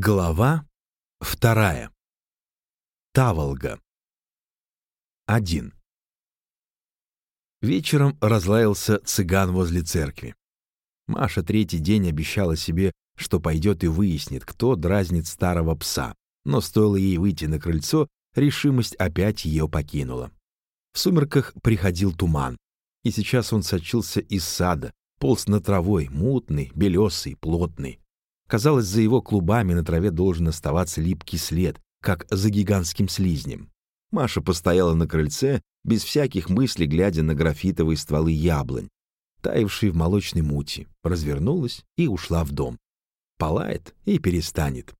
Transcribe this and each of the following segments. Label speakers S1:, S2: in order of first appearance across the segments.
S1: Глава вторая. Таволга. Один. Вечером разлаялся цыган возле церкви. Маша третий день обещала себе, что пойдет и выяснит, кто дразнит старого пса, но стоило ей выйти на крыльцо, решимость опять ее покинула. В сумерках приходил туман, и сейчас он сочился из сада, полз на травой, мутный, белесый, плотный. Казалось, за его клубами на траве должен оставаться липкий след, как за гигантским слизнем. Маша постояла на крыльце, без всяких мыслей, глядя на графитовые стволы яблонь, таявшие в молочной мути, развернулась и ушла в дом. Полает и перестанет.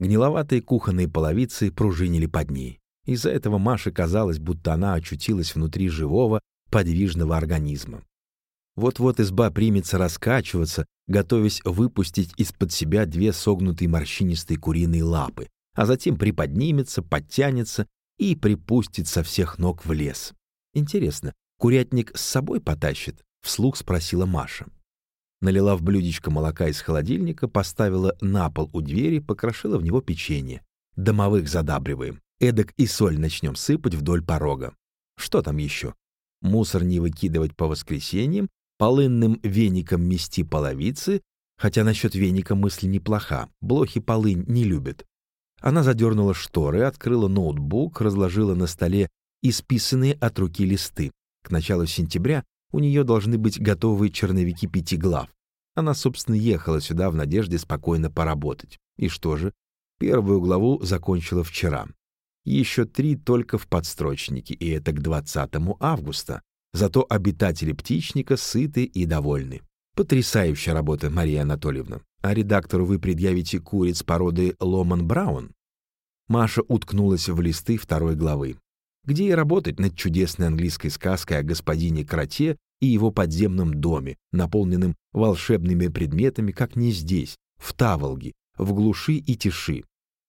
S1: Гниловатые кухонные половицы пружинили под ней. Из-за этого Маше казалось, будто она очутилась внутри живого, подвижного организма. Вот-вот изба примется раскачиваться, готовясь выпустить из-под себя две согнутые морщинистые куриные лапы, а затем приподнимется, подтянется и припустит со всех ног в лес. Интересно, курятник с собой потащит? Вслух спросила Маша. Налила в блюдечко молока из холодильника, поставила на пол у двери, покрошила в него печенье. Домовых задабриваем. Эдак и соль начнем сыпать вдоль порога. Что там еще? Мусор не выкидывать по воскресеньям, полынным веником мести половицы, хотя насчет веника мысль неплоха, блохи полынь не любят. Она задернула шторы, открыла ноутбук, разложила на столе исписанные от руки листы. К началу сентября у нее должны быть готовы черновики пяти глав. Она, собственно, ехала сюда в надежде спокойно поработать. И что же? Первую главу закончила вчера. Еще три только в подстрочнике, и это к 20 августа. Зато обитатели птичника сыты и довольны. Потрясающая работа, Мария Анатольевна. А редактору вы предъявите куриц породы Ломан Браун? Маша уткнулась в листы второй главы. Где и работать над чудесной английской сказкой о господине Кроте и его подземном доме, наполненным волшебными предметами, как не здесь, в Таволге, в глуши и тиши.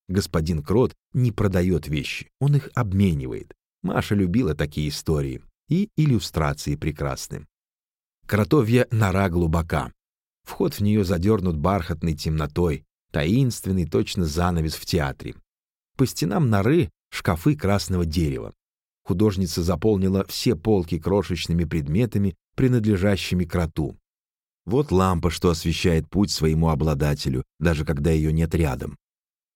S1: Господин Крот не продает вещи, он их обменивает. Маша любила такие истории и иллюстрации прекрасны. Кротовья нора глубока. Вход в нее задернут бархатной темнотой, таинственный точно занавес в театре. По стенам норы шкафы красного дерева. Художница заполнила все полки крошечными предметами, принадлежащими кроту. Вот лампа, что освещает путь своему обладателю, даже когда ее нет рядом.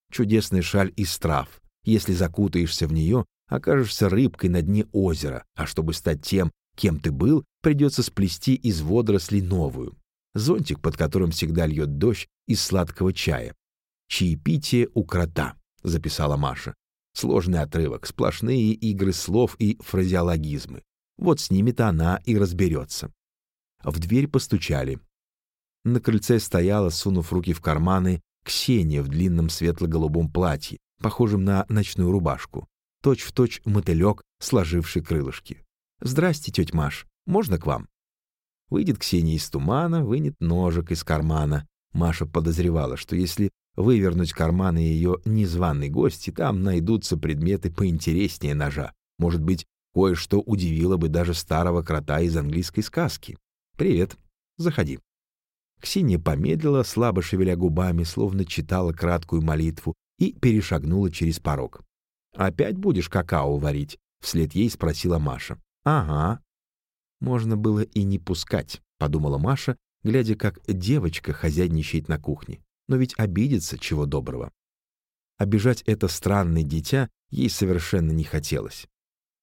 S1: Чудесный шаль из трав. Если закутаешься в нее, окажешься рыбкой на дне озера, а чтобы стать тем, кем ты был, придется сплести из водорослей новую. Зонтик, под которым всегда льет дождь из сладкого чая. «Чаепитие у крота», — записала Маша. Сложный отрывок, сплошные игры слов и фразеологизмы. Вот с ними-то она и разберется. В дверь постучали. На крыльце стояла, сунув руки в карманы, Ксения в длинном светло-голубом платье, похожем на ночную рубашку точь-в-точь точь мотылек, сложивший крылышки. «Здрасте, тетя Маш, можно к вам?» Выйдет Ксения из тумана, вынет ножик из кармана. Маша подозревала, что если вывернуть карманы ее незваной гости, там найдутся предметы поинтереснее ножа. Может быть, кое-что удивило бы даже старого крота из английской сказки. «Привет, заходи». Ксения помедлила, слабо шевеля губами, словно читала краткую молитву, и перешагнула через порог. «Опять будешь какао варить?» — вслед ей спросила Маша. «Ага». «Можно было и не пускать», — подумала Маша, глядя, как девочка хозяйничает на кухне. «Но ведь обидится чего доброго». Обижать это странное дитя ей совершенно не хотелось.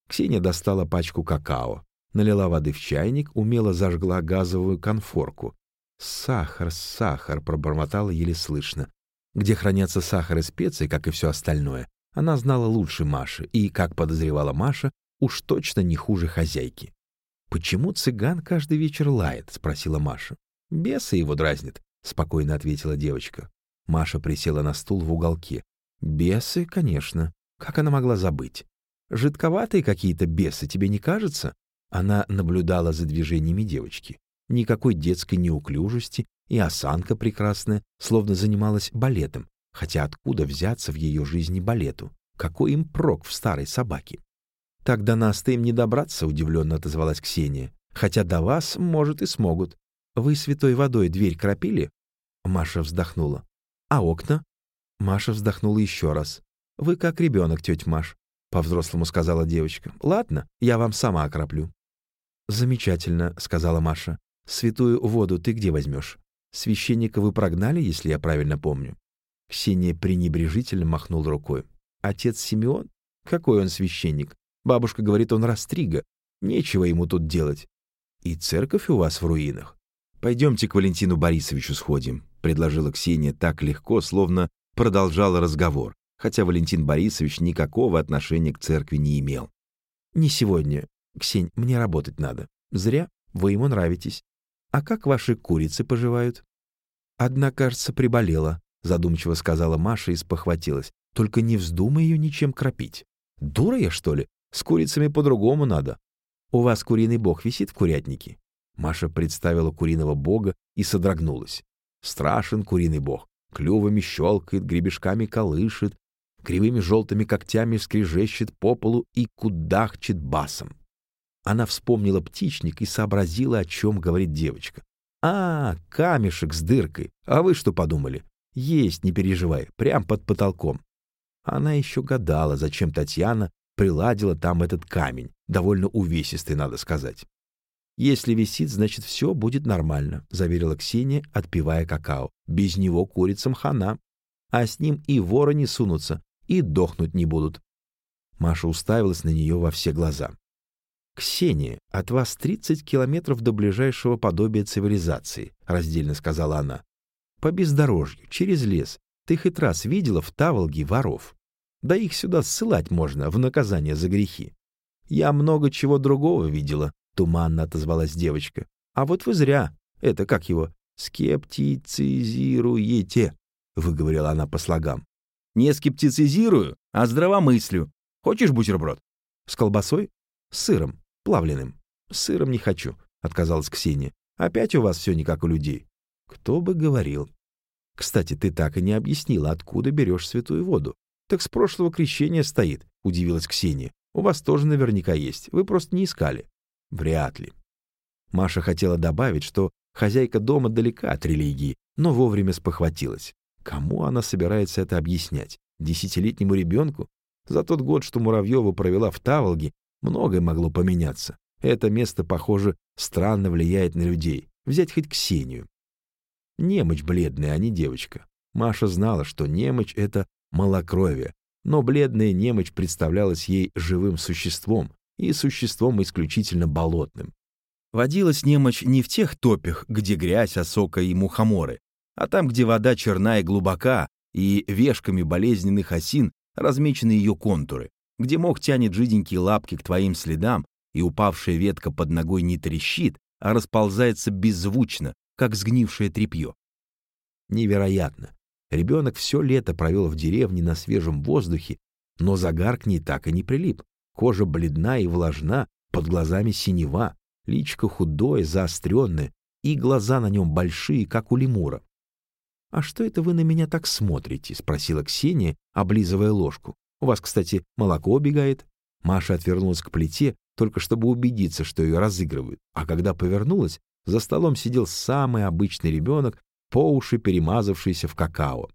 S1: Ксения достала пачку какао, налила воды в чайник, умело зажгла газовую конфорку. «Сахар, сахар», — пробормотала еле слышно. Где хранятся сахар и специи, как и все остальное, она знала лучше Маши и, как подозревала Маша, уж точно не хуже хозяйки. «Почему цыган каждый вечер лает?» — спросила Маша. «Бесы его дразнят», — спокойно ответила девочка. Маша присела на стул в уголке. «Бесы, конечно. Как она могла забыть? Жидковатые какие-то бесы, тебе не кажется?» Она наблюдала за движениями девочки. Никакой детской неуклюжести и осанка прекрасная, словно занималась балетом, Хотя откуда взяться в ее жизни балету? Какой им прок в старой собаке? «Так до нас-то им не добраться», — удивленно отозвалась Ксения. «Хотя до вас, может, и смогут. Вы святой водой дверь кропили?» Маша вздохнула. «А окна?» Маша вздохнула еще раз. «Вы как ребенок, тетя Маш», — по-взрослому сказала девочка. «Ладно, я вам сама окроплю». «Замечательно», — сказала Маша. «Святую воду ты где возьмешь? Священника вы прогнали, если я правильно помню?» Ксения пренебрежительно махнул рукой. «Отец Симеон? Какой он священник? Бабушка говорит, он растрига. Нечего ему тут делать. И церковь у вас в руинах. Пойдемте к Валентину Борисовичу сходим», — предложила Ксения так легко, словно продолжала разговор, хотя Валентин Борисович никакого отношения к церкви не имел. «Не сегодня. Ксень, мне работать надо. Зря. Вы ему нравитесь. А как ваши курицы поживают?» «Одна, кажется, приболела», — задумчиво сказала Маша и спохватилась. «Только не вздумай ее ничем кропить. Дура я, что ли? С курицами по-другому надо. У вас куриный бог висит в курятнике?» Маша представила куриного бога и содрогнулась. Страшен куриный бог. Клювами щелкает, гребешками колышет, кривыми желтыми когтями скрежещет по полу и кудахчет басом. Она вспомнила птичник и сообразила, о чем говорит девочка. «А, камешек с дыркой. А вы что подумали? Есть, не переживай, прям под потолком». Она еще гадала, зачем Татьяна приладила там этот камень, довольно увесистый, надо сказать. «Если висит, значит, все будет нормально», — заверила Ксения, отпивая какао. «Без него курицам хана. А с ним и воры не сунутся, и дохнуть не будут». Маша уставилась на нее во все глаза. «Ксения, от вас 30 километров до ближайшего подобия цивилизации», — раздельно сказала она. «По бездорожью, через лес. Ты хоть раз видела в Таволге воров? Да их сюда ссылать можно в наказание за грехи. Я много чего другого видела, Туманно отозвалась девочка. А вот вы зря. Это как его? Скептицизируете, выговорила она по слогам. Не скептицизирую, а здравомыслю. Хочешь бутерброд? С колбасой? С сыром, плавленым. С сыром не хочу, отказалась Ксения. Опять у вас все не как у людей. Кто бы говорил. Кстати, ты так и не объяснила, откуда берешь святую воду. Так с прошлого крещения стоит, удивилась Ксения. У вас тоже наверняка есть, вы просто не искали. Вряд ли. Маша хотела добавить, что хозяйка дома далека от религии, но вовремя спохватилась. Кому она собирается это объяснять? Десятилетнему ребенку? За тот год, что Муравьева провела в Таволге, многое могло поменяться. Это место, похоже, странно влияет на людей. Взять хоть Ксению. Немочь бледная, а не девочка. Маша знала, что немочь — это малокровие, но бледная немочь представлялась ей живым существом, и существом исключительно болотным. Водилась немочь не в тех топях, где грязь, осока и мухоморы, а там, где вода черна и глубока, и вешками болезненных осин размечены ее контуры, где мох тянет жиденькие лапки к твоим следам, и упавшая ветка под ногой не трещит, а расползается беззвучно, как сгнившее тряпье. Невероятно. Ребенок все лето провел в деревне на свежем воздухе, но загар к ней так и не прилип. Кожа бледна и влажна, под глазами синева, личико худое, заостренное, и глаза на нем большие, как у лемура. «А что это вы на меня так смотрите?» — спросила Ксения, облизывая ложку. «У вас, кстати, молоко убегает?» Маша отвернулась к плите, только чтобы убедиться, что ее разыгрывают. А когда повернулась, за столом сидел самый обычный ребенок, по уши перемазавшийся в какао.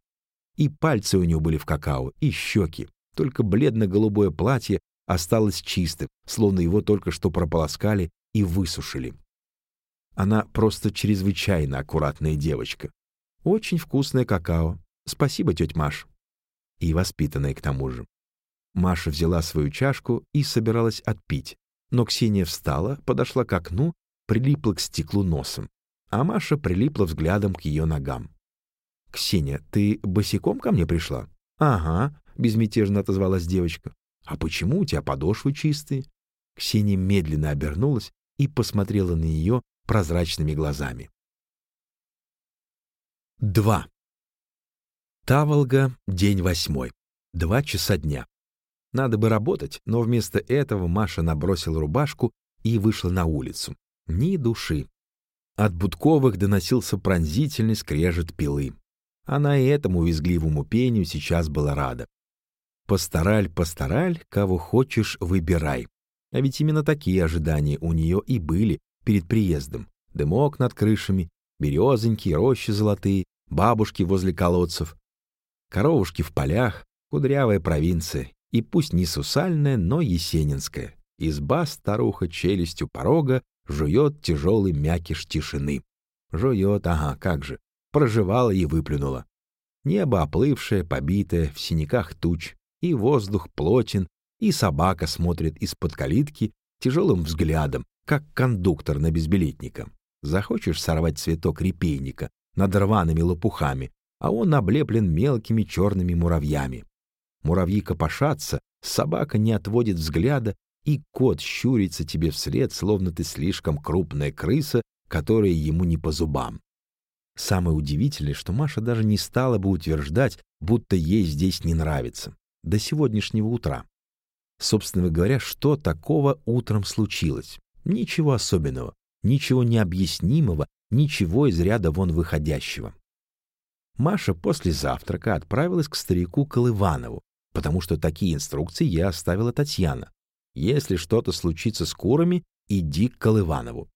S1: И пальцы у него были в какао, и щеки. Только бледно-голубое платье осталось чистым, словно его только что прополоскали и высушили. Она просто чрезвычайно аккуратная девочка. Очень вкусное какао. Спасибо, тетя Маш. И воспитанная к тому же. Маша взяла свою чашку и собиралась отпить, но Ксения встала, подошла к окну, прилипла к стеклу носом, а Маша прилипла взглядом к ее ногам. «Ксения, ты босиком ко мне пришла?» «Ага», — безмятежно отозвалась девочка. «А почему у тебя подошвы чистые?» Ксения медленно обернулась и посмотрела на нее прозрачными глазами. 2. Таволга, день восьмой. Два часа дня. Надо бы работать, но вместо этого Маша набросила рубашку и вышла на улицу. Ни души. От Будковых доносился пронзительный скрежет пилы. Она и этому визгливому пению сейчас была рада. Постараль, постараль, кого хочешь, выбирай. А ведь именно такие ожидания у нее и были перед приездом. Дымок над крышами, березоньки, рощи золотые, бабушки возле колодцев. Коровушки в полях, кудрявая провинция, и пусть не сусальная, но есенинская. Изба старуха челюстью порога жует тяжелый мякиш тишины. Жует, ага, как же. Проживала и выплюнула. Небо оплывшее, побитое, в синяках туч, и воздух плотен, и собака смотрит из-под калитки тяжелым взглядом, как кондуктор на безбилетника. Захочешь сорвать цветок репейника над рваными лопухами, а он облеплен мелкими черными муравьями. Муравьи копошатся, собака не отводит взгляда, и кот щурится тебе вслед, словно ты слишком крупная крыса, которая ему не по зубам. Самое удивительное, что Маша даже не стала бы утверждать, будто ей здесь не нравится. До сегодняшнего утра. Собственно говоря, что такого утром случилось? Ничего особенного, ничего необъяснимого, ничего из ряда вон выходящего. Маша после завтрака отправилась к старику Колыванову, потому что такие инструкции я оставила Татьяна. Если что-то случится с курами, иди к Колыванову.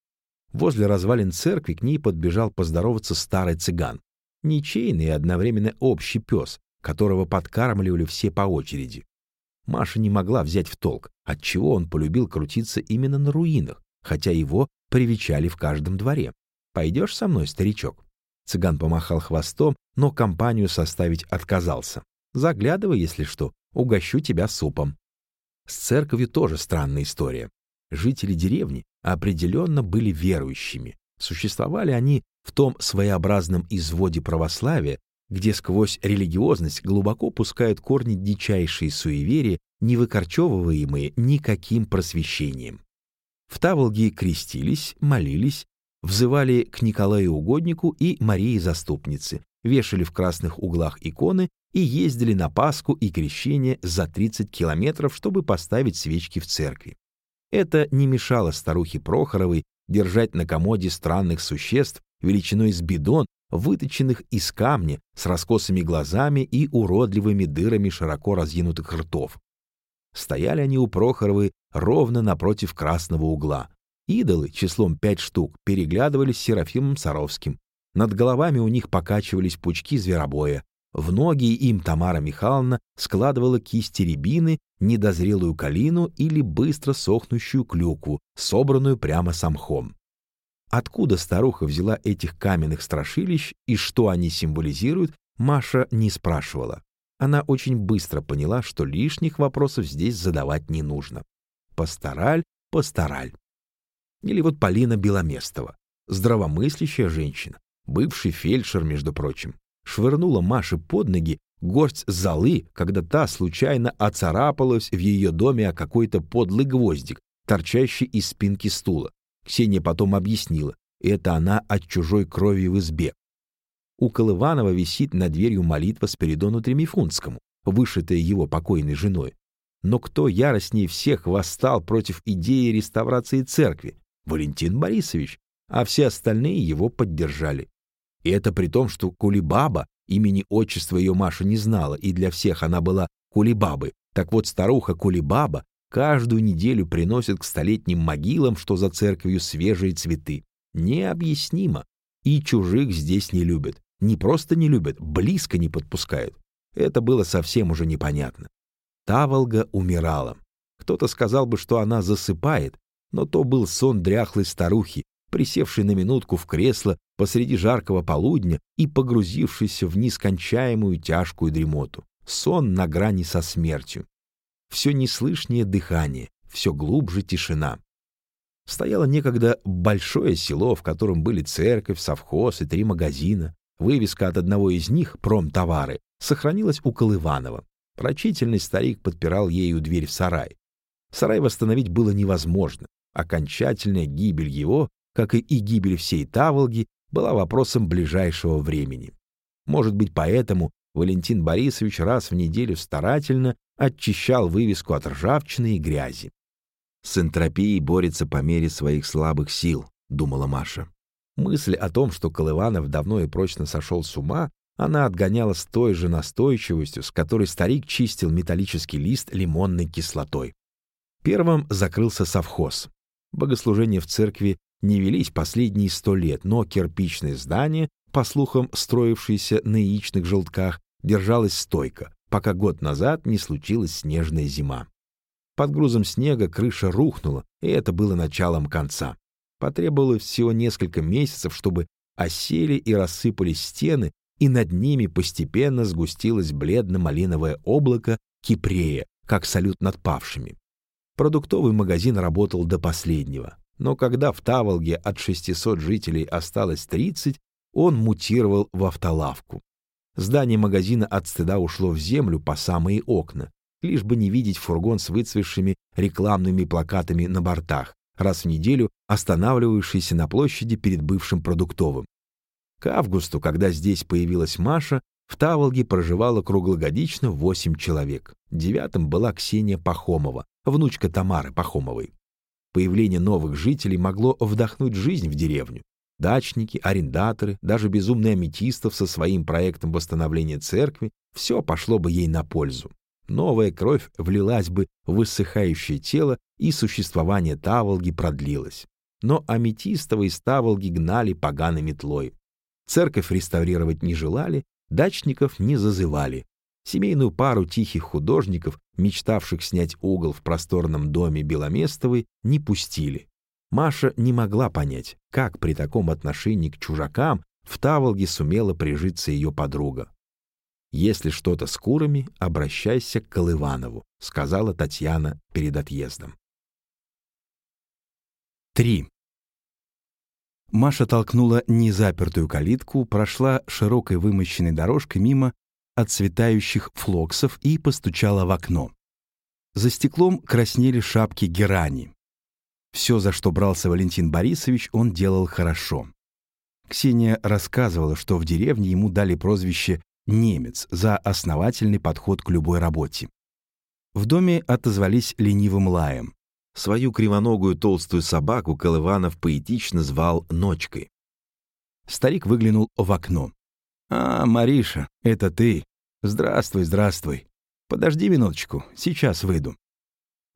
S1: Возле развалин церкви к ней подбежал поздороваться старый цыган. Ничейный и одновременно общий пес, которого подкармливали все по очереди. Маша не могла взять в толк, отчего он полюбил крутиться именно на руинах, хотя его привечали в каждом дворе. «Пойдешь со мной, старичок?» Цыган помахал хвостом, но компанию составить отказался. «Заглядывай, если что, угощу тебя супом». С церковью тоже странная история. Жители деревни определенно были верующими. Существовали они в том своеобразном изводе православия, где сквозь религиозность глубоко пускают корни дичайшие суеверия, не выкорчевываемые никаким просвещением. В Таволге крестились, молились, взывали к Николаю Угоднику и Марии Заступнице, вешали в красных углах иконы и ездили на Пасху и Крещение за 30 километров, чтобы поставить свечки в церкви. Это не мешало старухе Прохоровой держать на комоде странных существ величиной с бидон, выточенных из камня, с раскосыми глазами и уродливыми дырами широко разъянутых ртов. Стояли они у Прохоровой ровно напротив красного угла. Идолы числом пять штук переглядывались с Серафимом Саровским. Над головами у них покачивались пучки зверобоя. В ноги им Тамара Михайловна складывала кисти рябины, недозрелую калину или быстро сохнущую клюкву, собранную прямо с мхом. Откуда старуха взяла этих каменных страшилищ и что они символизируют, Маша не спрашивала. Она очень быстро поняла, что лишних вопросов здесь задавать не нужно. Постараль, постараль. Или вот Полина Беломестова, здравомыслящая женщина, бывший фельдшер, между прочим, швырнула Маше под ноги горсть золы, когда та случайно оцарапалась в ее доме о какой-то подлый гвоздик, торчащий из спинки стула. Ксения потом объяснила, это она от чужой крови в избе. У Колыванова висит над дверью молитва Спиридону Тремифунскому, вышитая его покойной женой. Но кто яростнее всех восстал против идеи реставрации церкви? Валентин Борисович, а все остальные его поддержали. И это при том, что Кулибаба, имени отчества ее Маша не знала, и для всех она была Кулибабы. Так вот, старуха Кулибаба каждую неделю приносит к столетним могилам, что за церковью свежие цветы. Необъяснимо. И чужих здесь не любят. Не просто не любят, близко не подпускают. Это было совсем уже непонятно. Таволга умирала. Кто-то сказал бы, что она засыпает, но то был сон дряхлой старухи, присевшей на минутку в кресло посреди жаркого полудня и погрузившейся в нескончаемую тяжкую дремоту. Сон на грани со смертью. Все неслышнее дыхание, все глубже тишина. Стояло некогда большое село, в котором были церковь, совхоз и три магазина. Вывеска от одного из них, промтовары, сохранилась у Колыванова. Прочительный старик подпирал ею дверь в сарай. Сарай восстановить было невозможно. Окончательная гибель его, как и гибель всей Таволги, была вопросом ближайшего времени. Может быть, поэтому Валентин Борисович раз в неделю старательно очищал вывеску от ржавчины и грязи. «С энтропией борется по мере своих слабых сил», — думала Маша. Мысль о том, что Колыванов давно и прочно сошел с ума, она отгоняла с той же настойчивостью, с которой старик чистил металлический лист лимонной кислотой. Первым закрылся совхоз. Богослужения в церкви не велись последние сто лет, но кирпичное здание, по слухам строившееся на яичных желтках, держалась стойко, пока год назад не случилась снежная зима. Под грузом снега крыша рухнула, и это было началом конца. Потребовалось всего несколько месяцев, чтобы осели и рассыпались стены, и над ними постепенно сгустилось бледно-малиновое облако Кипрея, как салют над павшими. Продуктовый магазин работал до последнего, но когда в Таволге от 600 жителей осталось 30, он мутировал в автолавку. Здание магазина от стыда ушло в землю по самые окна, лишь бы не видеть фургон с выцветшими рекламными плакатами на бортах, раз в неделю останавливающийся на площади перед бывшим продуктовым. К августу, когда здесь появилась Маша, в Таволге проживало круглогодично восемь человек. Девятым была Ксения Пахомова, внучка Тамары Пахомовой. Появление новых жителей могло вдохнуть жизнь в деревню. Дачники, арендаторы, даже безумный Аметистов со своим проектом восстановления церкви — все пошло бы ей на пользу. Новая кровь влилась бы в высыхающее тело, и существование Таволги продлилось. Но Аметистова из Таволги гнали поганой метлой. Церковь реставрировать не желали, дачников не зазывали. Семейную пару тихих художников, мечтавших снять угол в просторном доме Беломестовой, не пустили. Маша не могла понять, как при таком отношении к чужакам в Таволге сумела прижиться ее подруга. «Если что-то с курами, обращайся к Колыванову», — сказала Татьяна перед отъездом. 3. Маша толкнула незапертую калитку, прошла широкой вымощенной дорожкой мимо отцветающих флоксов и постучала в окно. За стеклом краснели шапки герани. Все, за что брался Валентин Борисович, он делал хорошо. Ксения рассказывала, что в деревне ему дали прозвище «немец» за основательный подход к любой работе. В доме отозвались ленивым лаем. Свою кривоногую толстую собаку Колыванов поэтично звал Ночкой. Старик выглянул в окно. «А, Мариша, это ты? Здравствуй, здравствуй. Подожди минуточку, сейчас выйду».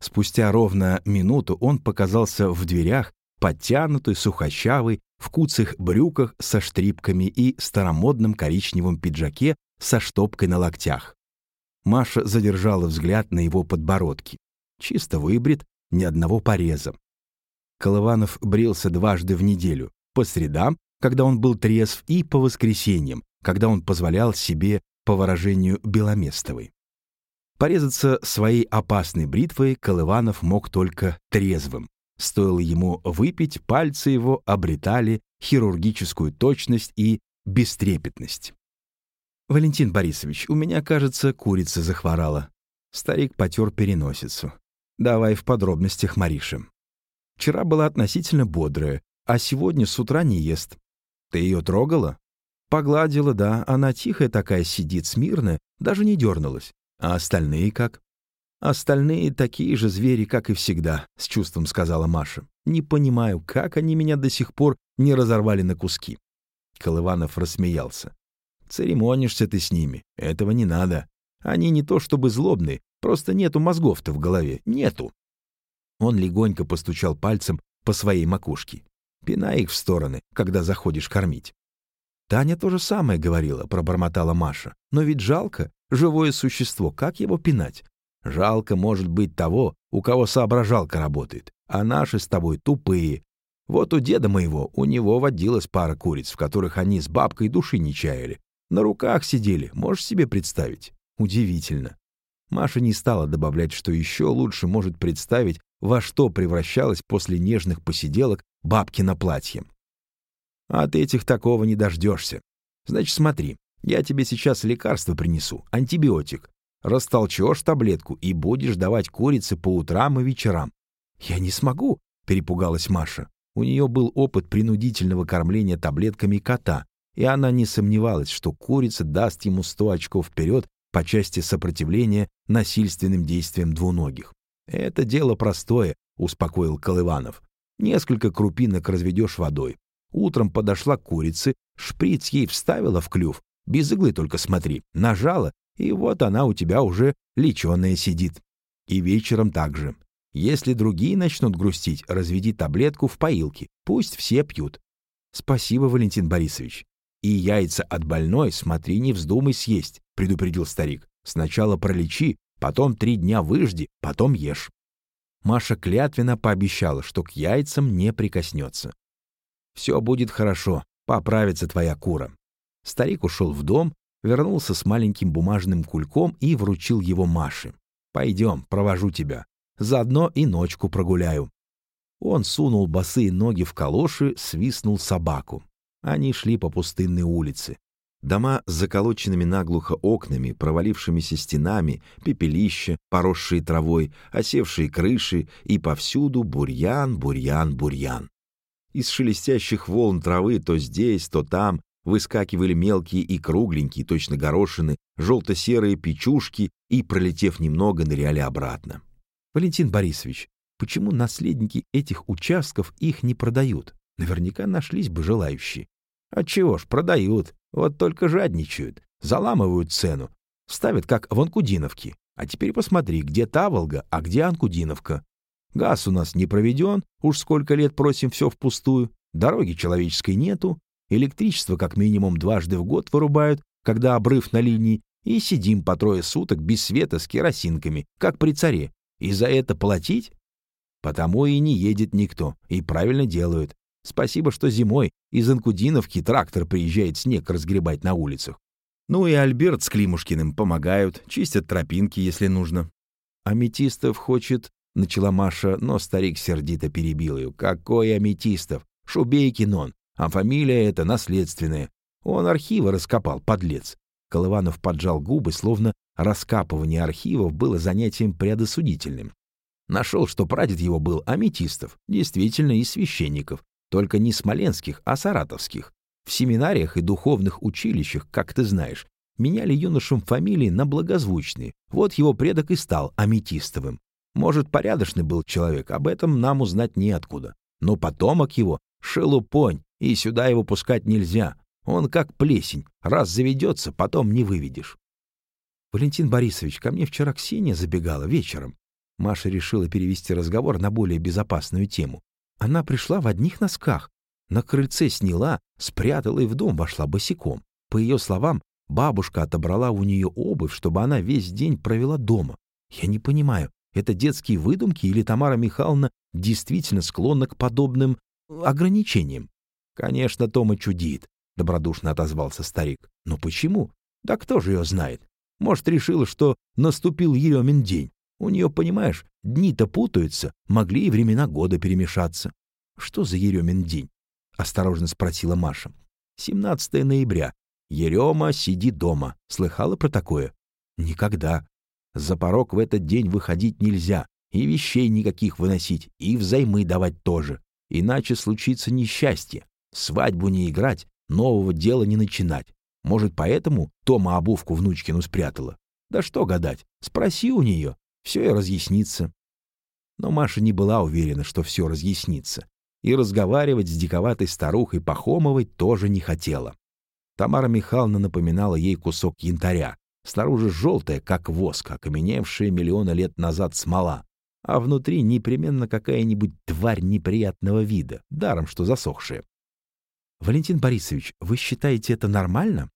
S1: Спустя ровно минуту он показался в дверях, подтянутый, сухощавый, в куцых брюках со штрипками и старомодном коричневом пиджаке со штопкой на локтях. Маша задержала взгляд на его подбородки. Чисто выбрит, ни одного пореза. Колыванов брился дважды в неделю, по средам, когда он был трезв, и по воскресеньям, когда он позволял себе, по выражению Беломестовой. Порезаться своей опасной бритвой Колыванов мог только трезвым. Стоило ему выпить, пальцы его обретали хирургическую точность и бестрепетность. «Валентин Борисович, у меня, кажется, курица захворала». Старик потер переносицу. Давай в подробностях, Мариша. Вчера была относительно бодрая, а сегодня с утра не ест. Ты ее трогала? Погладила, да. Она тихая такая сидит, смирная, даже не дернулась. А остальные как? Остальные такие же звери, как и всегда, с чувством сказала Маша. Не понимаю, как они меня до сих пор не разорвали на куски. Колыванов рассмеялся. Церемонишься ты с ними, этого не надо. Они не то чтобы злобные, Просто нету мозгов-то в голове. Нету. Он легонько постучал пальцем по своей макушке. Пинай их в стороны, когда заходишь кормить. Таня то же самое говорила, пробормотала Маша. Но ведь жалко, живое существо, как его пинать? Жалко, может быть, того, у кого соображалка работает, а наши с тобой тупые. Вот у деда моего, у него водилась пара куриц, в которых они с бабкой души не чаяли. На руках сидели, можешь себе представить? Удивительно. Маша не стала добавлять, что еще лучше может представить, во что превращалась после нежных посиделок бабки на платье. От этих такого не дождешься. Значит, смотри, я тебе сейчас лекарство принесу, антибиотик. Растолчешь таблетку и будешь давать курице по утрам и вечерам. Я не смогу, перепугалась Маша. У нее был опыт принудительного кормления таблетками кота, и она не сомневалась, что курица даст ему сто очков вперед по части сопротивления насильственным действиям двуногих. «Это дело простое», — успокоил Колыванов. «Несколько крупинок разведешь водой. Утром подошла к курице, шприц ей вставила в клюв, без иглы только смотри, нажала, и вот она у тебя уже леченая сидит. И вечером также. Если другие начнут грустить, разведи таблетку в поилке, пусть все пьют. Спасибо, Валентин Борисович. И яйца от больной, смотри, не вздумай съесть. — предупредил старик. «Сначала пролечи, потом три дня выжди, потом ешь». Маша клятвенно пообещала, что к яйцам не прикоснется. «Все будет хорошо, поправится твоя кура». Старик ушел в дом, вернулся с маленьким бумажным кульком и вручил его Маше. «Пойдем, провожу тебя. Заодно и ночку прогуляю». Он сунул босые ноги в калоши, свистнул собаку. Они шли по пустынной улице. Дома с заколоченными наглухо окнами, провалившимися стенами, пепелища, поросшие травой, осевшие крыши и повсюду бурьян, бурьян, бурьян. Из шелестящих волн травы то здесь, то там выскакивали мелкие и кругленькие, точно горошины, желто-серые печушки и, пролетев немного, ныряли обратно. Валентин Борисович, почему наследники этих участков их не продают? Наверняка нашлись бы желающие. Отчего ж, продают. Вот только жадничают. Заламывают цену. Ставят как в Анкудиновке. А теперь посмотри, где Таволга, а где Анкудиновка. Газ у нас не проведен, уж сколько лет просим все впустую. Дороги человеческой нету. Электричество как минимум дважды в год вырубают, когда обрыв на линии, и сидим по трое суток без света с керосинками, как при царе. И за это платить? Потому и не едет никто, и правильно делают. Спасибо, что зимой из Анкудиновки трактор приезжает снег разгребать на улицах. Ну и Альберт с Климушкиным помогают, чистят тропинки, если нужно. Аметистов хочет, — начала Маша, но старик сердито перебил ее. Какой Аметистов? Шубейкин он, а фамилия эта наследственная. Он архивы раскопал, подлец. Колыванов поджал губы, словно раскапывание архивов было занятием предосудительным. Нашел, что прадед его был аметистов, действительно из священников, только не смоленских, а саратовских. В семинариях и духовных училищах, как ты знаешь, меняли юношам фамилии на благозвучные. Вот его предок и стал аметистовым. Может, порядочный был человек, об этом нам узнать неоткуда. Но потомок его — шелупонь, и сюда его пускать нельзя. Он как плесень, раз заведется, потом не выведешь. Валентин Борисович, ко мне вчера Ксения забегала вечером. Маша решила перевести разговор на более безопасную тему. Она пришла в одних носках. На крыльце сняла, спрятала и в дом вошла босиком. По ее словам, бабушка отобрала у нее обувь, чтобы она весь день провела дома. Я не понимаю, это детские выдумки или Тамара Михайловна действительно склонна к подобным ограничениям? Конечно, Тома чудит, добродушно отозвался старик. Но почему? Да кто же ее знает? Может, решила, что наступил Еремин день. У нее, понимаешь, дни-то путаются, могли и времена года перемешаться. Что за Еремин день? Осторожно спросила Маша. 17 ноября. Ерема, сиди дома. Слыхала про такое? Никогда. За порог в этот день выходить нельзя, и вещей никаких выносить, и взаймы давать тоже. Иначе случится несчастье. Свадьбу не играть, нового дела не начинать. Может, поэтому Тома обувку внучкину спрятала? Да что гадать, спроси у нее, все и разъяснится. Но Маша не была уверена, что все разъяснится, и разговаривать с диковатой старухой Пахомовой тоже не хотела. Тамара Михайловна напоминала ей кусок янтаря, снаружи желтая, как воск, окаменевшая миллионы лет назад смола, а внутри непременно какая-нибудь тварь неприятного вида, даром что засохшая. «Валентин Борисович, вы считаете это нормально?»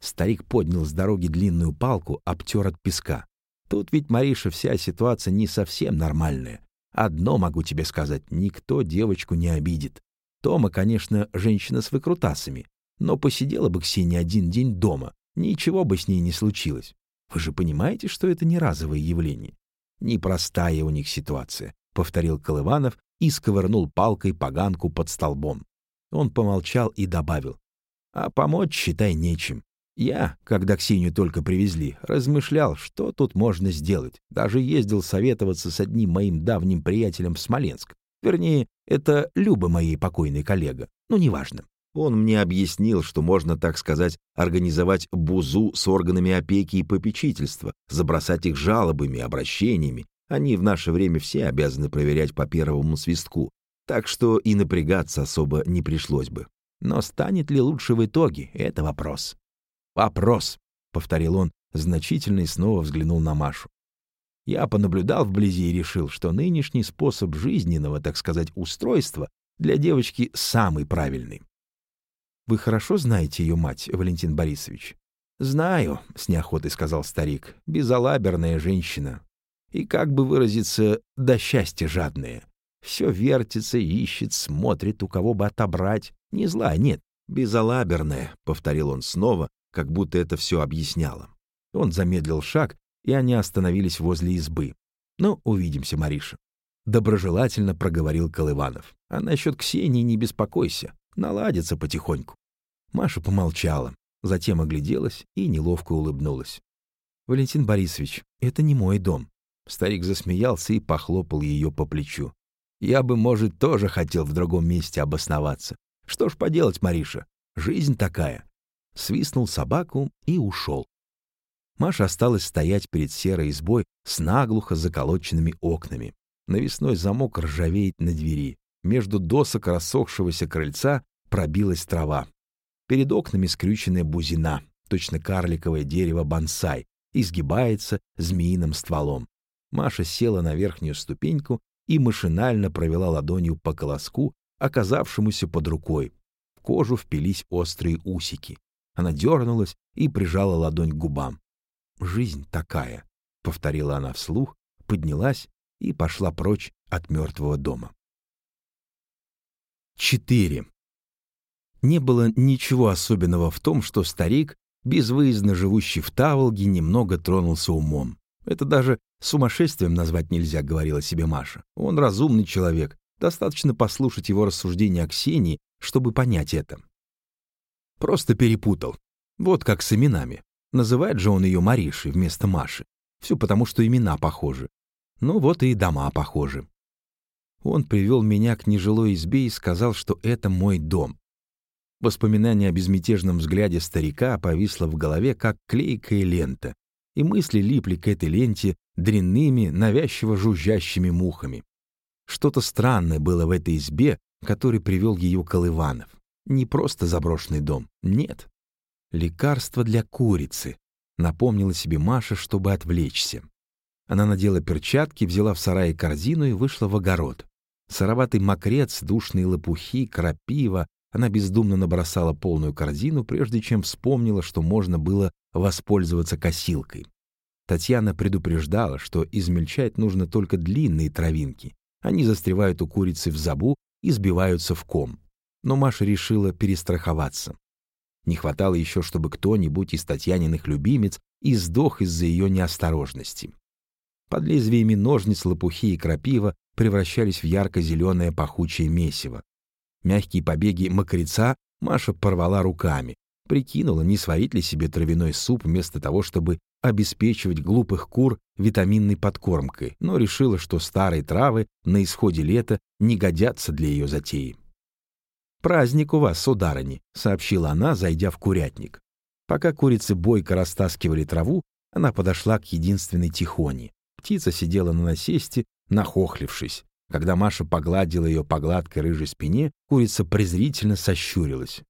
S1: Старик поднял с дороги длинную палку, обтер от песка. Тут ведь, Мариша, вся ситуация не совсем нормальная. Одно могу тебе сказать, никто девочку не обидит. Тома, конечно, женщина с выкрутасами, но посидела бы Ксения один день дома, ничего бы с ней не случилось. Вы же понимаете, что это не разовое явление? Непростая у них ситуация, — повторил Колыванов и сковырнул палкой поганку под столбом. Он помолчал и добавил. А помочь, считай, нечем. Я, когда Ксению только привезли, размышлял, что тут можно сделать. Даже ездил советоваться с одним моим давним приятелем в Смоленск. Вернее, это Люба моей покойной коллега. Ну, неважно. Он мне объяснил, что можно, так сказать, организовать бузу с органами опеки и попечительства, забросать их жалобами, обращениями. Они в наше время все обязаны проверять по первому свистку, так что и напрягаться особо не пришлось бы. Но станет ли лучше в итоге — это вопрос. «Вопрос», — повторил он, значительно и снова взглянул на Машу. Я понаблюдал вблизи и решил, что нынешний способ жизненного, так сказать, устройства для девочки самый правильный. Вы хорошо знаете ее мать, Валентин Борисович? «Знаю», — с неохотой сказал старик, — «безалаберная женщина. И, как бы выразиться, до счастья жадная. Все вертится, ищет, смотрит, у кого бы отобрать. Не зла, нет, безалаберная», — повторил он снова, как будто это все объясняло. Он замедлил шаг, и они остановились возле избы. «Ну, увидимся, Мариша». Доброжелательно проговорил Колыванов. «А насчет Ксении не беспокойся, наладится потихоньку». Маша помолчала, затем огляделась и неловко улыбнулась. «Валентин Борисович, это не мой дом». Старик засмеялся и похлопал ее по плечу. «Я бы, может, тоже хотел в другом месте обосноваться. Что ж поделать, Мариша, жизнь такая». Свистнул собаку и ушел. Маша осталась стоять перед серой избой с наглухо заколоченными окнами. Навесной замок ржавеет на двери. Между досок рассохшегося крыльца пробилась трава. Перед окнами скрюченная бузина, точно карликовое дерево бонсай, изгибается змеиным стволом. Маша села на верхнюю ступеньку и машинально провела ладонью по колоску, оказавшемуся под рукой. В кожу впились острые усики. Она дернулась и прижала ладонь к губам. «Жизнь такая», — повторила она вслух, поднялась и пошла прочь от мертвого дома. 4. Не было ничего особенного в том, что старик, безвыездно живущий в Таволге, немного тронулся умом. Это даже сумасшествием назвать нельзя, говорила себе Маша. Он разумный человек, достаточно послушать его рассуждения о Ксении, чтобы понять это. Просто перепутал. Вот как с именами. Называет же он ее Маришей вместо Маши. Все потому, что имена похожи. Ну вот и дома похожи. Он привел меня к нежилой избе и сказал, что это мой дом. Воспоминание о безмятежном взгляде старика повисло в голове, как клейкая лента, и мысли липли к этой ленте дрянными, навязчиво жужжащими мухами. Что-то странное было в этой избе, который привел ее Колыванов. Не просто заброшенный дом, нет. Лекарство для курицы, напомнила себе Маша, чтобы отвлечься. Она надела перчатки, взяла в сарае корзину и вышла в огород. Сыроватый мокрец, душные лопухи, крапива. Она бездумно набросала полную корзину, прежде чем вспомнила, что можно было воспользоваться косилкой. Татьяна предупреждала, что измельчать нужно только длинные травинки. Они застревают у курицы в забу и сбиваются в ком. Но Маша решила перестраховаться. Не хватало еще, чтобы кто-нибудь из Татьяниных любимец издох из-за ее неосторожности. Под лезвиями ножниц лопухи и крапива превращались в ярко-зеленое пахучее месиво. Мягкие побеги мокреца Маша порвала руками, прикинула, не сварить ли себе травяной суп вместо того, чтобы обеспечивать глупых кур витаминной подкормкой, но решила, что старые травы на исходе лета не годятся для ее затеи. «Праздник у вас, сударыни», — сообщила она, зайдя в курятник. Пока курицы бойко растаскивали траву, она подошла к единственной тихоне. Птица сидела на насесте, нахохлившись. Когда Маша погладила ее по гладкой рыжей спине, курица презрительно сощурилась.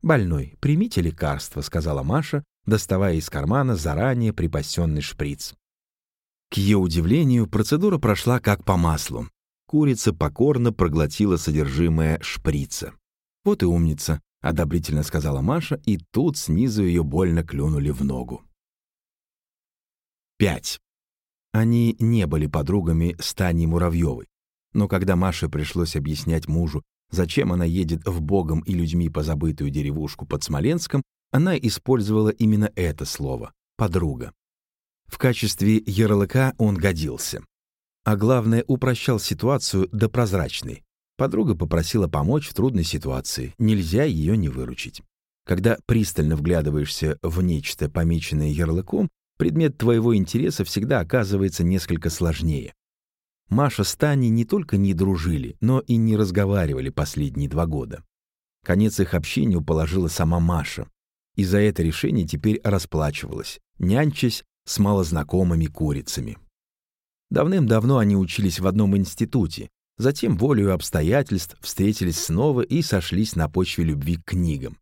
S1: «Больной, примите лекарство», — сказала Маша, доставая из кармана заранее припасенный шприц. К ее удивлению, процедура прошла как по маслу. Курица покорно проглотила содержимое шприца. «Вот и умница», — одобрительно сказала Маша, и тут снизу ее больно клюнули в ногу. 5. Они не были подругами с Таней Муравьевой. Но когда Маше пришлось объяснять мужу, зачем она едет в богом и людьми позабытую деревушку под Смоленском, она использовала именно это слово — «подруга». В качестве ярлыка он годился. А главное, упрощал ситуацию до прозрачной. Подруга попросила помочь в трудной ситуации, нельзя ее не выручить. Когда пристально вглядываешься в нечто, помеченное ярлыком, предмет твоего интереса всегда оказывается несколько сложнее. Маша с Таней не только не дружили, но и не разговаривали последние два года. Конец их общению положила сама Маша. И за это решение теперь расплачивалась, нянчась с малознакомыми курицами. Давным-давно они учились в одном институте, затем волею обстоятельств встретились снова и сошлись на почве любви к книгам.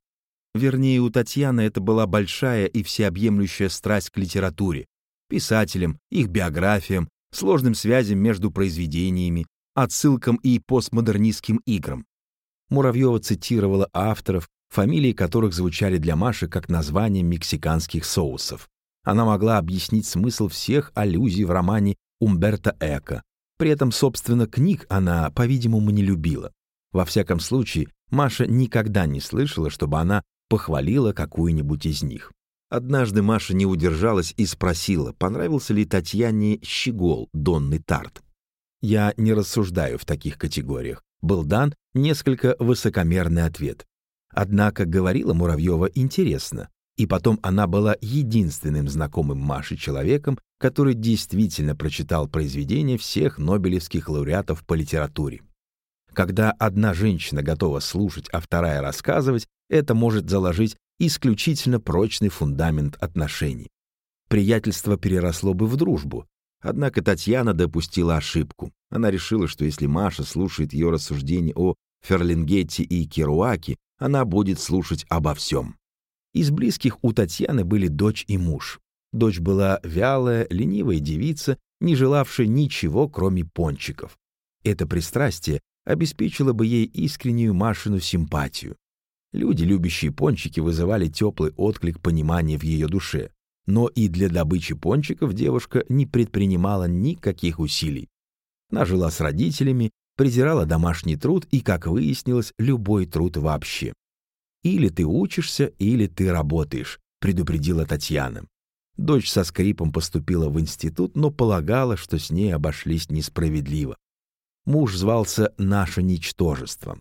S1: Вернее, у Татьяны это была большая и всеобъемлющая страсть к литературе, писателям, их биографиям, сложным связям между произведениями, отсылкам и постмодернистским играм. Муравьева цитировала авторов, фамилии которых звучали для Маши как название мексиканских соусов. Она могла объяснить смысл всех аллюзий в романе Умберто Эко. При этом, собственно, книг она, по-видимому, не любила. Во всяком случае, Маша никогда не слышала, чтобы она похвалила какую-нибудь из них. Однажды Маша не удержалась и спросила, понравился ли Татьяне щегол Донны Тарт. «Я не рассуждаю в таких категориях», был дан несколько высокомерный ответ. Однако говорила Муравьева интересно, и потом она была единственным знакомым Маше человеком, который действительно прочитал произведения всех нобелевских лауреатов по литературе. Когда одна женщина готова слушать, а вторая рассказывать, это может заложить исключительно прочный фундамент отношений. Приятельство переросло бы в дружбу. Однако Татьяна допустила ошибку. Она решила, что если Маша слушает ее рассуждения о Ферлингетте и Керуаке, она будет слушать обо всем. Из близких у Татьяны были дочь и муж. Дочь была вялая, ленивая девица, не желавшая ничего, кроме пончиков. Это пристрастие обеспечило бы ей искреннюю Машину симпатию. Люди, любящие пончики, вызывали теплый отклик понимания в ее душе. Но и для добычи пончиков девушка не предпринимала никаких усилий. Она жила с родителями, презирала домашний труд и, как выяснилось, любой труд вообще. «Или ты учишься, или ты работаешь», — предупредила Татьяна. Дочь со скрипом поступила в институт, но полагала, что с ней обошлись несправедливо. Муж звался «Наше ничтожество».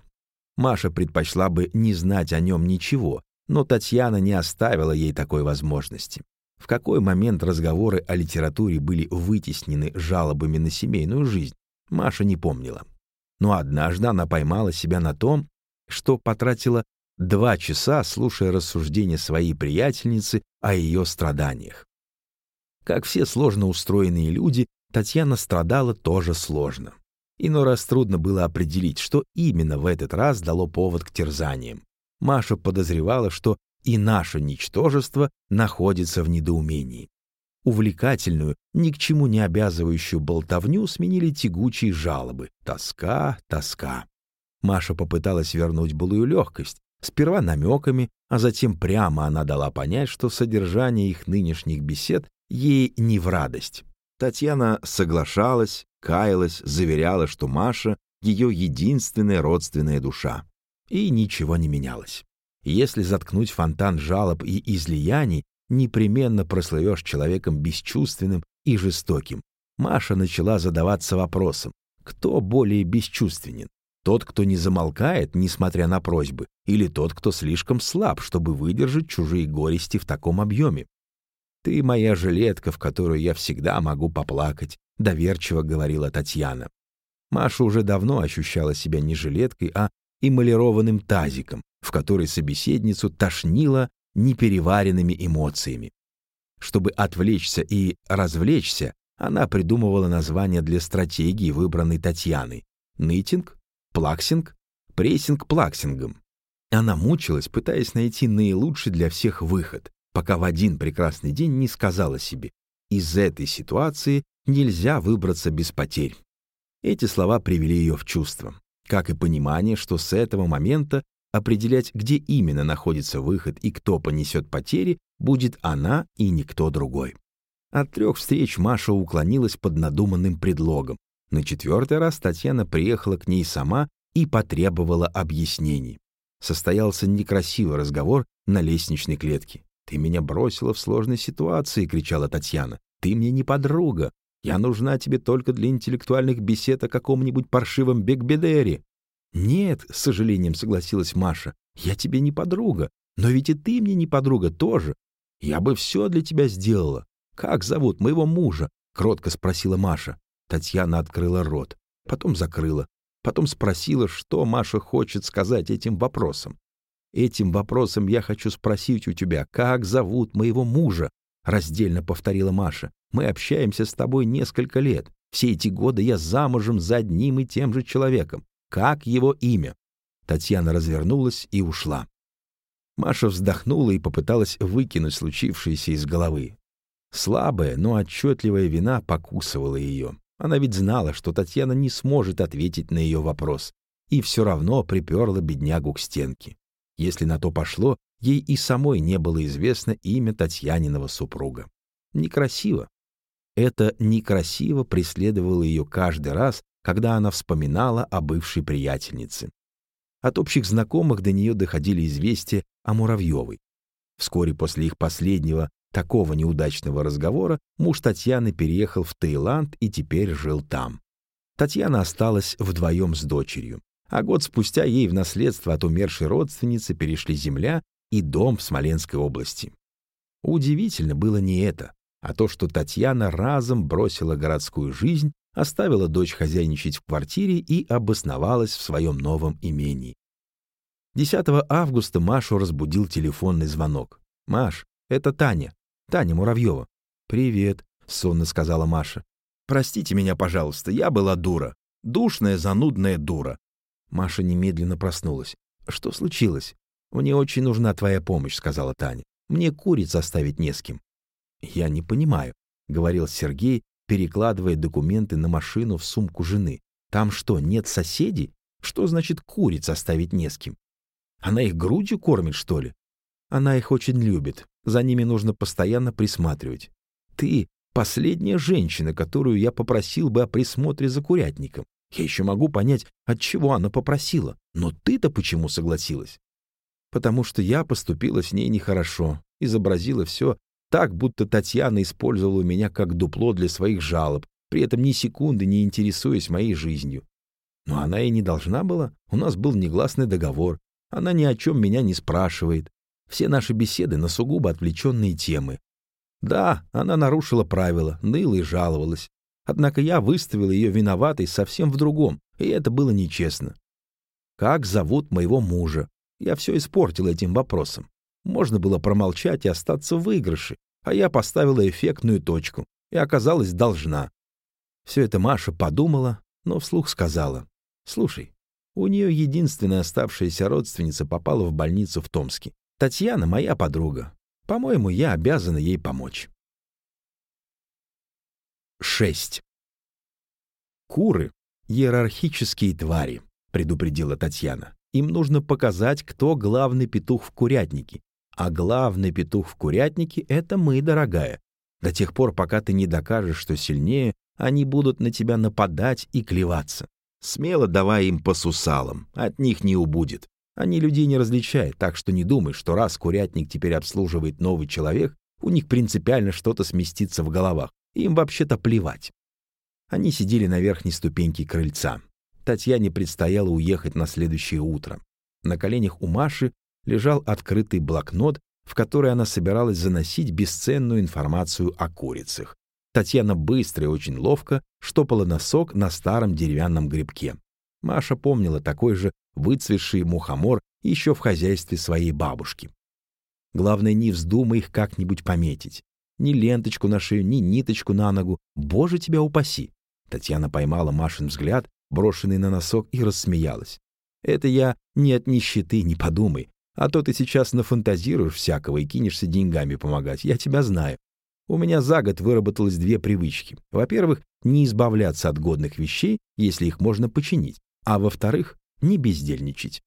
S1: Маша предпочла бы не знать о нем ничего, но Татьяна не оставила ей такой возможности. В какой момент разговоры о литературе были вытеснены жалобами на семейную жизнь, Маша не помнила. Но однажды она поймала себя на том, что потратила два часа, слушая рассуждения своей приятельницы о ее страданиях. Как все сложно устроенные люди, Татьяна страдала тоже сложно. Иной раз трудно было определить, что именно в этот раз дало повод к терзаниям. Маша подозревала, что и наше ничтожество находится в недоумении. Увлекательную, ни к чему не обязывающую болтовню сменили тягучие жалобы. Тоска, тоска. Маша попыталась вернуть былую легкость, Сперва намеками, а затем прямо она дала понять, что содержание их нынешних бесед ей не в радость. Татьяна соглашалась, каялась, заверяла, что Маша — ее единственная родственная душа. И ничего не менялось. Если заткнуть фонтан жалоб и излияний, непременно прослывешь человеком бесчувственным и жестоким. Маша начала задаваться вопросом, кто более бесчувственен, тот, кто не замолкает, несмотря на просьбы, или тот, кто слишком слаб, чтобы выдержать чужие горести в таком объеме. «Ты моя жилетка, в которую я всегда могу поплакать», — доверчиво говорила Татьяна. Маша уже давно ощущала себя не жилеткой, а эмалированным тазиком, в который собеседницу тошнило непереваренными эмоциями. Чтобы отвлечься и развлечься, она придумывала название для стратегии, выбранной Татьяной. Нытинг, плаксинг, прессинг плаксингом. Она мучилась, пытаясь найти наилучший для всех выход, пока в один прекрасный день не сказала себе «из этой ситуации нельзя выбраться без потерь». Эти слова привели ее в чувство, как и понимание, что с этого момента определять, где именно находится выход и кто понесет потери, будет она и никто другой. От трех встреч Маша уклонилась под надуманным предлогом, на четвертый раз Татьяна приехала к ней сама и потребовала объяснений. Состоялся некрасивый разговор на лестничной клетке. «Ты меня бросила в сложной ситуации», — кричала Татьяна. «Ты мне не подруга. Я нужна тебе только для интеллектуальных бесед о каком-нибудь паршивом Бекбедере». «Нет», — с сожалением согласилась Маша, — «я тебе не подруга. Но ведь и ты мне не подруга тоже. Я бы все для тебя сделала. Как зовут моего мужа?» — кротко спросила Маша. Татьяна открыла рот, потом закрыла, потом спросила, что Маша хочет сказать этим вопросом. «Этим вопросом я хочу спросить у тебя, как зовут моего мужа?» — раздельно повторила Маша. «Мы общаемся с тобой несколько лет. Все эти годы я замужем за одним и тем же человеком. Как его имя?» Татьяна развернулась и ушла. Маша вздохнула и попыталась выкинуть случившееся из головы. Слабая, но отчетливая вина покусывала ее. Она ведь знала, что Татьяна не сможет ответить на ее вопрос, и все равно приперла беднягу к стенке. Если на то пошло, ей и самой не было известно имя Татьяниного супруга. Некрасиво. Это некрасиво преследовало ее каждый раз, когда она вспоминала о бывшей приятельнице. От общих знакомых до нее доходили известия о Муравьевой. Вскоре после их последнего, такого неудачного разговора, муж Татьяны переехал в Таиланд и теперь жил там. Татьяна осталась вдвоем с дочерью, а год спустя ей в наследство от умершей родственницы перешли земля и дом в Смоленской области. Удивительно было не это, а то, что Татьяна разом бросила городскую жизнь оставила дочь хозяйничать в квартире и обосновалась в своем новом имении. 10 августа Машу разбудил телефонный звонок. «Маш, это Таня. Таня Муравьева». «Привет», — сонно сказала Маша. «Простите меня, пожалуйста, я была дура. Душная, занудная дура». Маша немедленно проснулась. «Что случилось?» «Мне очень нужна твоя помощь», — сказала Таня. «Мне куриц оставить не с кем». «Я не понимаю», — говорил Сергей, перекладывая документы на машину в сумку жены. Там что, нет соседей? Что значит куриц оставить не с кем? Она их грудью кормит, что ли? Она их очень любит. За ними нужно постоянно присматривать. Ты — последняя женщина, которую я попросил бы о присмотре за курятником. Я еще могу понять, от чего она попросила. Но ты-то почему согласилась? Потому что я поступила с ней нехорошо, изобразила все так, будто Татьяна использовала меня как дупло для своих жалоб, при этом ни секунды не интересуясь моей жизнью. Но она и не должна была. У нас был негласный договор. Она ни о чем меня не спрашивает. Все наши беседы на сугубо отвлеченные темы. Да, она нарушила правила, ныла и жаловалась. Однако я выставил ее виноватой совсем в другом, и это было нечестно. Как зовут моего мужа? Я все испортил этим вопросом. Можно было промолчать и остаться в выигрыше, а я поставила эффектную точку и оказалась должна. Все это Маша подумала, но вслух сказала. «Слушай, у нее единственная оставшаяся родственница попала в больницу в Томске. Татьяна моя подруга. По-моему, я обязана ей помочь». 6. «Куры — иерархические твари», — предупредила Татьяна. «Им нужно показать, кто главный петух в курятнике, а главный петух в курятнике — это мы, дорогая. До тех пор, пока ты не докажешь, что сильнее, они будут на тебя нападать и клеваться. Смело давай им по сусалам, от них не убудет. Они людей не различают, так что не думай, что раз курятник теперь обслуживает новый человек, у них принципиально что-то сместится в головах. Им вообще-то плевать. Они сидели на верхней ступеньке крыльца. Татьяне предстояло уехать на следующее утро. На коленях у Маши лежал открытый блокнот, в который она собиралась заносить бесценную информацию о курицах. Татьяна быстро и очень ловко штопала носок на старом деревянном грибке. Маша помнила такой же выцветший мухомор еще в хозяйстве своей бабушки. Главное, не вздумай их как-нибудь пометить. Ни ленточку на шею, ни ниточку на ногу. Боже тебя упаси! Татьяна поймала Машин взгляд, брошенный на носок, и рассмеялась. Это я не от нищеты, не подумай. А то ты сейчас нафантазируешь всякого и кинешься деньгами помогать. Я тебя знаю. У меня за год выработалось две привычки. Во-первых, не избавляться от годных вещей, если их можно починить. А во-вторых, не бездельничать.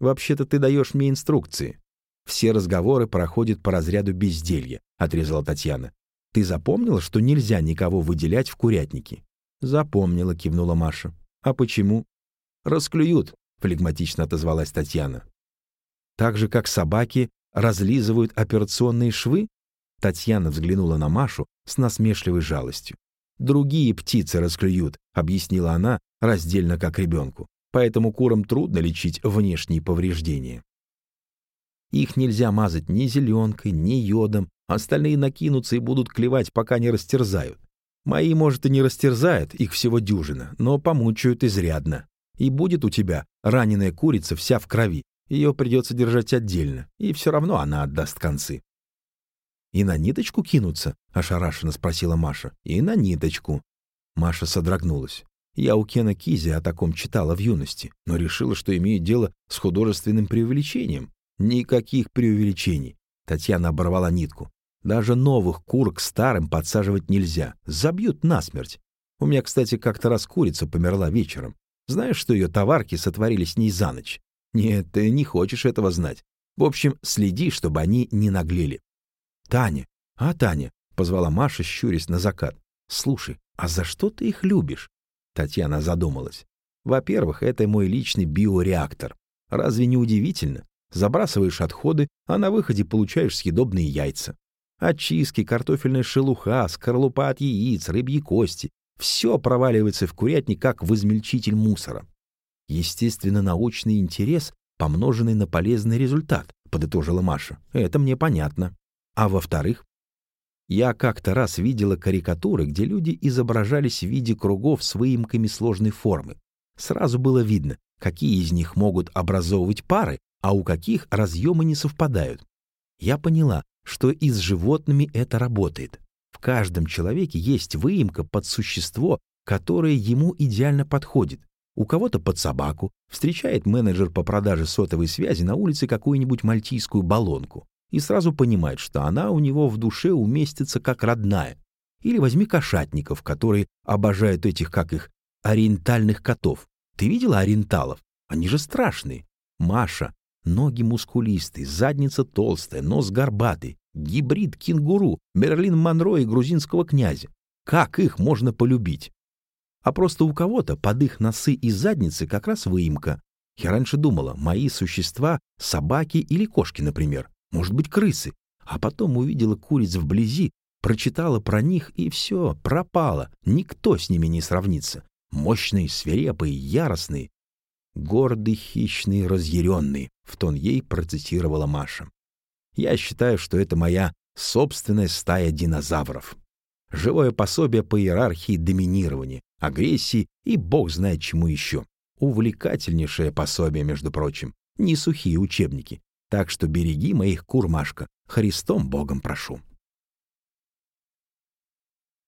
S1: Вообще-то ты даешь мне инструкции. Все разговоры проходят по разряду безделья, отрезала Татьяна. Ты запомнила, что нельзя никого выделять в курятнике? Запомнила, кивнула Маша. А почему? Расклюют, флегматично отозвалась Татьяна. Так же, как собаки разлизывают операционные швы? Татьяна взглянула на Машу с насмешливой жалостью. «Другие птицы расклюют», — объяснила она, раздельно как ребенку. «Поэтому курам трудно лечить внешние повреждения. Их нельзя мазать ни зеленкой, ни йодом, остальные накинутся и будут клевать, пока не растерзают. Мои, может, и не растерзают, их всего дюжина, но помучают изрядно. И будет у тебя раненая курица вся в крови, ее придется держать отдельно, и все равно она отдаст концы. «И на ниточку кинуться?» — ошарашенно спросила Маша. «И на ниточку». Маша содрогнулась. Я у Кена Кизи о таком читала в юности, но решила, что имеет дело с художественным преувеличением. Никаких преувеличений. Татьяна оборвала нитку. Даже новых кур к старым подсаживать нельзя. Забьют насмерть. У меня, кстати, как-то раз курица померла вечером. Знаешь, что ее товарки сотворили с ней за ночь? Нет, ты не хочешь этого знать. В общем, следи, чтобы они не наглели. Таня, а Таня, позвала Маша, щурясь на закат. Слушай, а за что ты их любишь? Татьяна задумалась. Во-первых, это мой личный биореактор. Разве не удивительно? Забрасываешь отходы, а на выходе получаешь съедобные яйца. Очистки, картофельная шелуха, скорлупа от яиц, рыбьи кости — все проваливается в курятник, как в измельчитель мусора. Естественно, научный интерес, помноженный на полезный результат, подытожила Маша. Это мне понятно. А во-вторых, я как-то раз видела карикатуры, где люди изображались в виде кругов с выемками сложной формы. Сразу было видно, какие из них могут образовывать пары, а у каких разъемы не совпадают. Я поняла, что и с животными это работает. В каждом человеке есть выемка под существо, которое ему идеально подходит. У кого-то под собаку, встречает менеджер по продаже сотовой связи на улице какую-нибудь мальтийскую баллонку и сразу понимает, что она у него в душе уместится как родная. Или возьми кошатников, которые обожают этих, как их, ориентальных котов. Ты видела ориенталов? Они же страшные. Маша, ноги мускулистые, задница толстая, нос горбатый, гибрид кенгуру, Мерлин Монро и грузинского князя. Как их можно полюбить? А просто у кого-то под их носы и задницы как раз выемка. Я раньше думала, мои существа — собаки или кошки, например, может быть, крысы. А потом увидела куриц вблизи, прочитала про них, и все, пропало. Никто с ними не сравнится. Мощные, свирепые, яростные. Гордый, хищный, разъяренный, в тон ей процитировала Маша. Я считаю, что это моя собственная стая динозавров. Живое пособие по иерархии доминирования, агрессии и бог знает чему еще. Увлекательнейшее пособие, между прочим. Не сухие учебники. Так что береги моих кур, Машка. Христом Богом прошу.